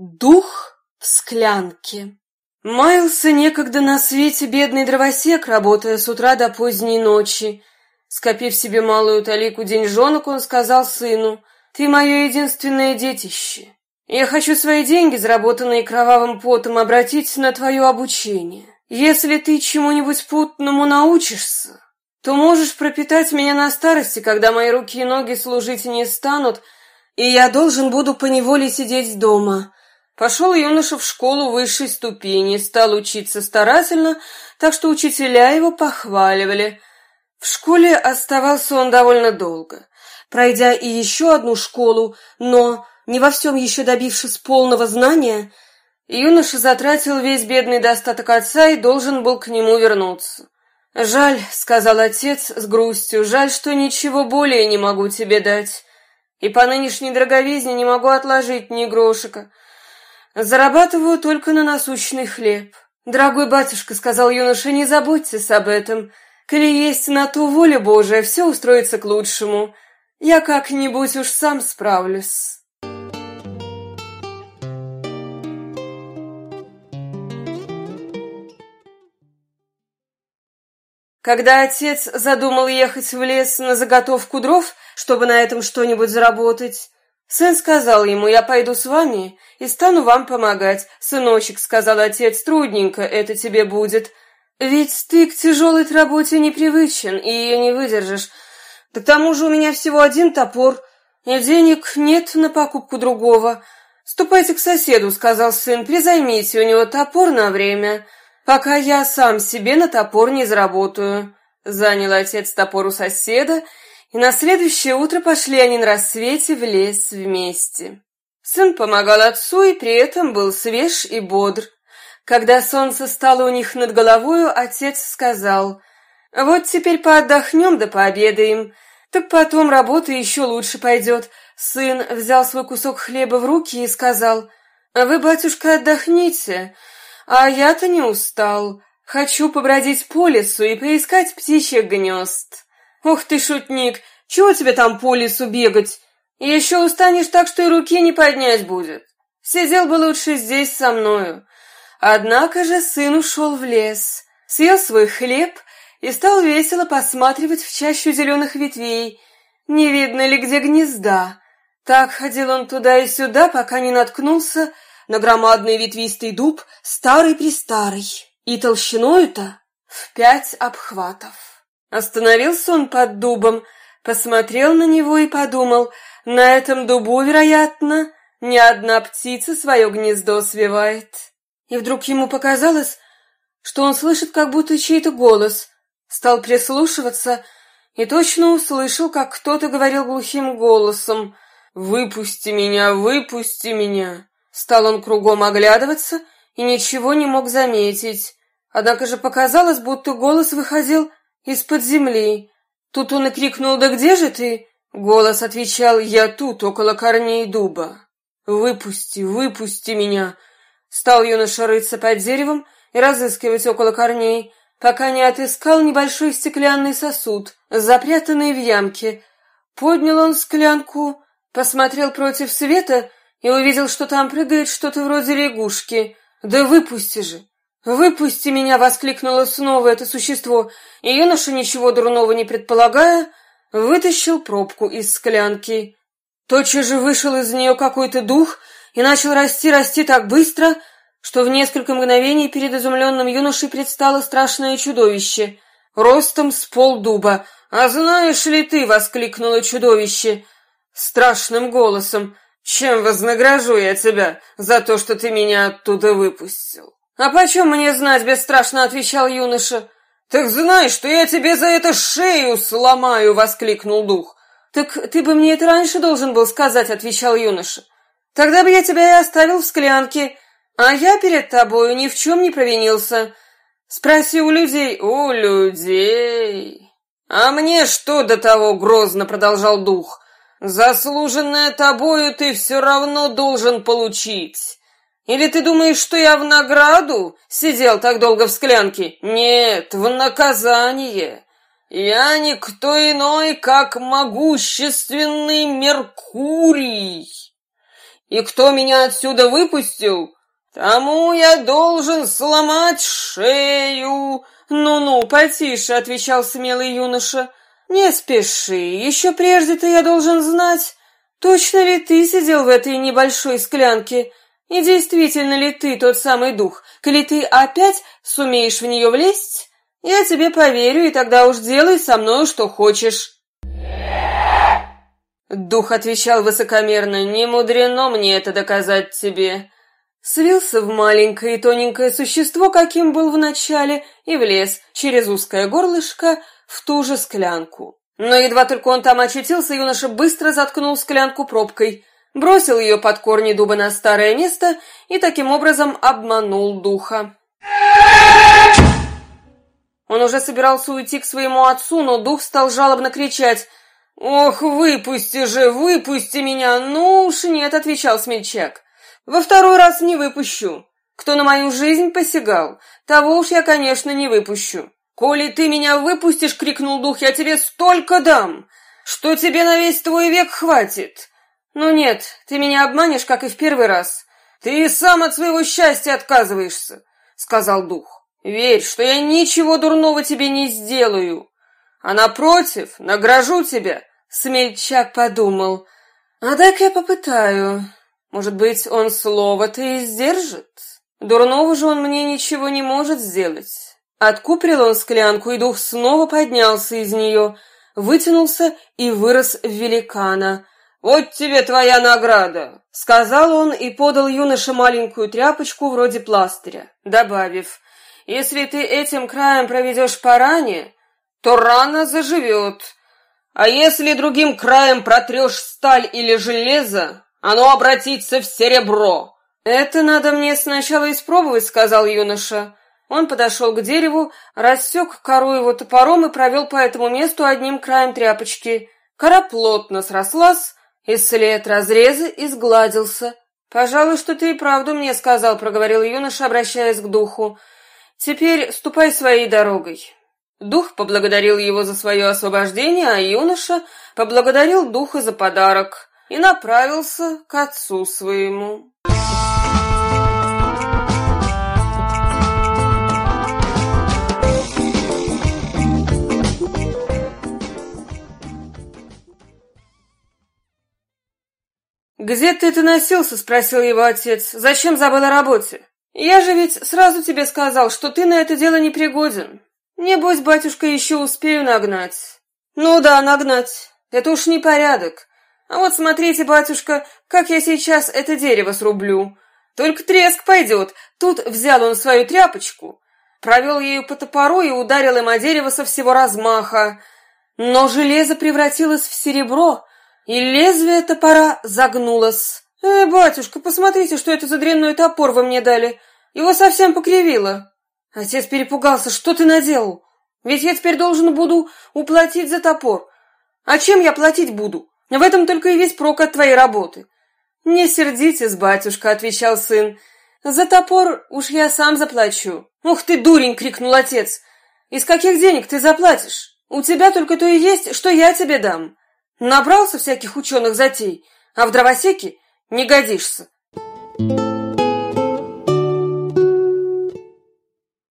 Дух в склянке. Маялся некогда на свете бедный дровосек, работая с утра до поздней ночи. Скопив себе малую талику деньжонок, он сказал сыну, «Ты мое единственное детище. Я хочу свои деньги, заработанные кровавым потом, обратить на твое обучение. Если ты чему-нибудь путному научишься, то можешь пропитать меня на старости, когда мои руки и ноги служить не станут, и я должен буду поневоле сидеть дома». Пошел юноша в школу высшей ступени, стал учиться старательно, так что учителя его похваливали. В школе оставался он довольно долго, пройдя и еще одну школу, но, не во всем еще добившись полного знания, юноша затратил весь бедный достаток отца и должен был к нему вернуться. «Жаль», — сказал отец с грустью, — «жаль, что ничего более не могу тебе дать, и по нынешней дороговизне не могу отложить ни грошика». Зарабатываю только на насущный хлеб. Дорогой батюшка, сказал юноша, не заботьтесь об этом. Коли есть на ту воля Божия, все устроится к лучшему. Я как-нибудь уж сам справлюсь. Когда отец задумал ехать в лес на заготовку дров, чтобы на этом что-нибудь заработать, Сын сказал ему, я пойду с вами и стану вам помогать. Сыночек, сказал отец, трудненько это тебе будет. Ведь ты к тяжелой работе непривычен и ее не выдержишь. Да к тому же у меня всего один топор, и денег нет на покупку другого. Ступайте к соседу, сказал сын, призаймите у него топор на время, пока я сам себе на топор не заработаю. Занял отец топор у соседа и на следующее утро пошли они на рассвете в лес вместе. Сын помогал отцу и при этом был свеж и бодр. Когда солнце стало у них над головою, отец сказал, «Вот теперь поотдохнем да пообедаем, так потом работа еще лучше пойдет». Сын взял свой кусок хлеба в руки и сказал, «Вы, батюшка, отдохните, а я-то не устал. Хочу побродить по лесу и поискать птичьих гнезд». «Ух ты, шутник, чего тебе там по лесу бегать? Еще устанешь так, что и руки не поднять будет. Сидел бы лучше здесь со мною». Однако же сын ушел в лес, съел свой хлеб и стал весело посматривать в чащу зеленых ветвей, не видно ли где гнезда. Так ходил он туда и сюда, пока не наткнулся на громадный ветвистый дуб, старый-престарый, и толщиною-то в пять обхватов. Остановился он под дубом, посмотрел на него и подумал, на этом дубу, вероятно, ни одна птица свое гнездо свивает. И вдруг ему показалось, что он слышит как будто чей-то голос. Стал прислушиваться и точно услышал, как кто-то говорил глухим голосом «Выпусти меня, выпусти меня!» Стал он кругом оглядываться и ничего не мог заметить. Однако же показалось, будто голос выходил из-под земли. Тут он и крикнул «Да где же ты?» Голос отвечал «Я тут, около корней дуба». «Выпусти, выпусти меня!» Стал юноша рыться под деревом и разыскивать около корней, пока не отыскал небольшой стеклянный сосуд, запрятанный в ямке. Поднял он склянку, посмотрел против света и увидел, что там прыгает что-то вроде лягушки. «Да выпусти же! «Выпусти меня!» — воскликнуло снова это существо, и юноша, ничего дурного не предполагая, вытащил пробку из склянки. Тотчас же вышел из нее какой-то дух и начал расти, расти так быстро, что в несколько мгновений перед изумленным юношей предстало страшное чудовище, ростом с полдуба. «А знаешь ли ты?» — воскликнуло чудовище страшным голосом. «Чем вознагражу я тебя за то, что ты меня оттуда выпустил?» «А почем мне знать?» — бесстрашно отвечал юноша. «Так знай, что я тебе за это шею сломаю!» — воскликнул дух. «Так ты бы мне это раньше должен был сказать», — отвечал юноша. «Тогда бы я тебя и оставил в склянке, а я перед тобою ни в чем не провинился. Спроси у людей». «У людей...» «А мне что до того?» — грозно продолжал дух. «Заслуженное тобою ты все равно должен получить». Или ты думаешь, что я в награду сидел так долго в склянке? Нет, в наказание. Я никто иной, как могущественный Меркурий. И кто меня отсюда выпустил, тому я должен сломать шею. Ну-ну, потише, отвечал смелый юноша. Не спеши, еще прежде-то я должен знать, точно ли ты сидел в этой небольшой склянке, и действительно ли ты тот самый дух, коли ты опять сумеешь в нее влезть, я тебе поверю, и тогда уж делай со мною что хочешь. Дух отвечал высокомерно, не мудрено мне это доказать тебе. Свился в маленькое и тоненькое существо, каким был вначале, и влез через узкое горлышко в ту же склянку. Но едва только он там очутился, юноша быстро заткнул склянку пробкой, бросил ее под корни дуба на старое место и таким образом обманул духа. Он уже собирался уйти к своему отцу, но дух стал жалобно кричать «Ох, выпусти же, выпусти меня!» «Ну уж нет», — отвечал смельчак. «Во второй раз не выпущу. Кто на мою жизнь посягал, того уж я, конечно, не выпущу. Коли ты меня выпустишь, — крикнул дух, — я тебе столько дам, что тебе на весь твой век хватит. Ну нет, ты меня обманешь, как и в первый раз. Ты сам от своего счастья отказываешься, — сказал дух. Верь, что я ничего дурного тебе не сделаю, а напротив, награжу тебя Смельчак подумал. А дай-ка я попытаю. Может быть, он слово-то и сдержит? Дурного же он мне ничего не может сделать. Откуприл он склянку, и дух снова поднялся из нее, вытянулся и вырос в великана. «Вот тебе твоя награда!» — сказал он и подал юноше маленькую тряпочку вроде пластыря, добавив, «Если ты этим краем проведешь по ране, то рана заживет, а если другим краем протрешь сталь или железо, оно обратится в серебро. Это надо мне сначала испробовать, сказал юноша. Он подошел к дереву, рассек кору его топором и провел по этому месту одним краем тряпочки. Кора плотно срослась, и след разреза изгладился. «Пожалуй, что ты и правду мне сказал», — проговорил юноша, обращаясь к духу. «Теперь ступай своей дорогой». Дух поблагодарил его за свое освобождение, а юноша поблагодарил духа за подарок и направился к отцу своему. «Где ты это носился?» — спросил его отец. «Зачем забыл о работе? Я же ведь сразу тебе сказал, что ты на это дело не пригоден. Небось, батюшка, еще успею нагнать. Ну да, нагнать. Это уж не порядок. А вот смотрите, батюшка, как я сейчас это дерево срублю. Только треск пойдет. Тут взял он свою тряпочку, провел ею по топору и ударил им о дерево со всего размаха. Но железо превратилось в серебро, и лезвие топора загнулось. «Э, батюшка, посмотрите, что это за дрянной топор вы мне дали. Его совсем покривило». Отец перепугался. Что ты наделал? Ведь я теперь должен буду уплатить за топор. А чем я платить буду? В этом только и весь прок от твоей работы. Не сердитесь, батюшка, отвечал сын. За топор уж я сам заплачу. Ух ты, дурень, крикнул отец. Из каких денег ты заплатишь? У тебя только то и есть, что я тебе дам. Набрался всяких ученых затей, а в дровосеке не годишься.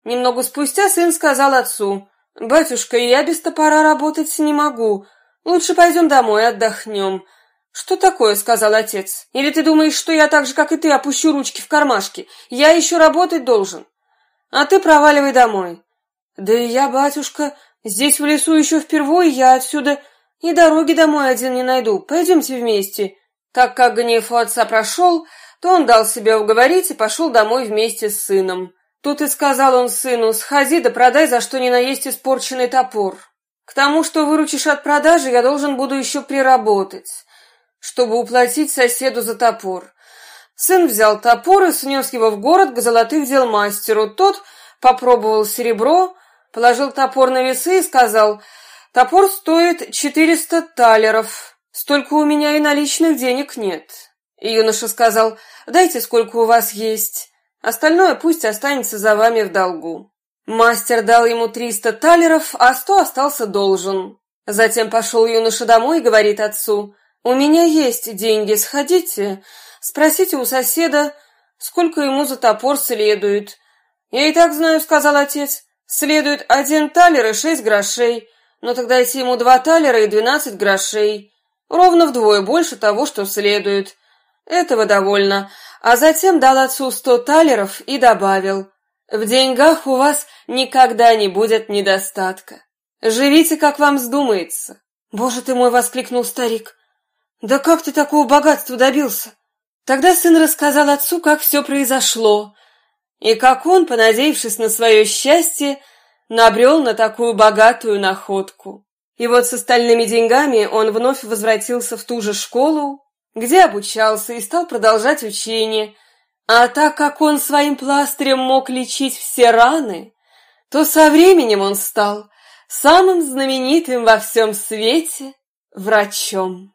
Немного спустя сын сказал отцу, «Батюшка, я без топора работать не могу. Лучше пойдем домой, отдохнем». «Что такое?» — сказал отец. «Или ты думаешь, что я так же, как и ты, опущу ручки в кармашки? Я еще работать должен. А ты проваливай домой». «Да и я, батюшка, здесь в лесу еще впервые, я отсюда и дороги домой один не найду. Пойдемте вместе». Так как гнев у отца прошел, то он дал себя уговорить и пошел домой вместе с сыном. Тут и сказал он сыну, сходи да продай за что ни на есть испорченный топор. К тому, что выручишь от продажи, я должен буду еще приработать, чтобы уплатить соседу за топор. Сын взял топор и снес его в город к золотых дел мастеру. Тот попробовал серебро, положил топор на весы и сказал, «Топор стоит четыреста талеров, столько у меня и наличных денег нет». Юноша сказал, «Дайте, сколько у вас есть». Остальное пусть останется за вами в долгу. Мастер дал ему триста талеров, а сто остался должен. Затем пошел юноша домой и говорит отцу, «У меня есть деньги, сходите, Спросите у соседа, сколько ему за топор следует. Я и так знаю, сказал отец. Следует один талер и шесть грошей. Но тогда дайте ему два талера и двенадцать грошей. Ровно вдвое больше того, что следует. Этого довольно. А затем дал отцу сто талеров и добавил. В деньгах у вас никогда не будет недостатка. Живите, как вам вздумается. Боже ты мой, воскликнул старик. Да как ты такого богатства добился? Тогда сын рассказал отцу, как все произошло, и как он, понадеявшись на свое счастье, набрел на такую богатую находку. И вот с остальными деньгами он вновь возвратился в ту же школу, где обучался и стал продолжать учение. А так как он своим пластырем мог лечить все раны, то со временем он стал самым знаменитым во всем свете врачом.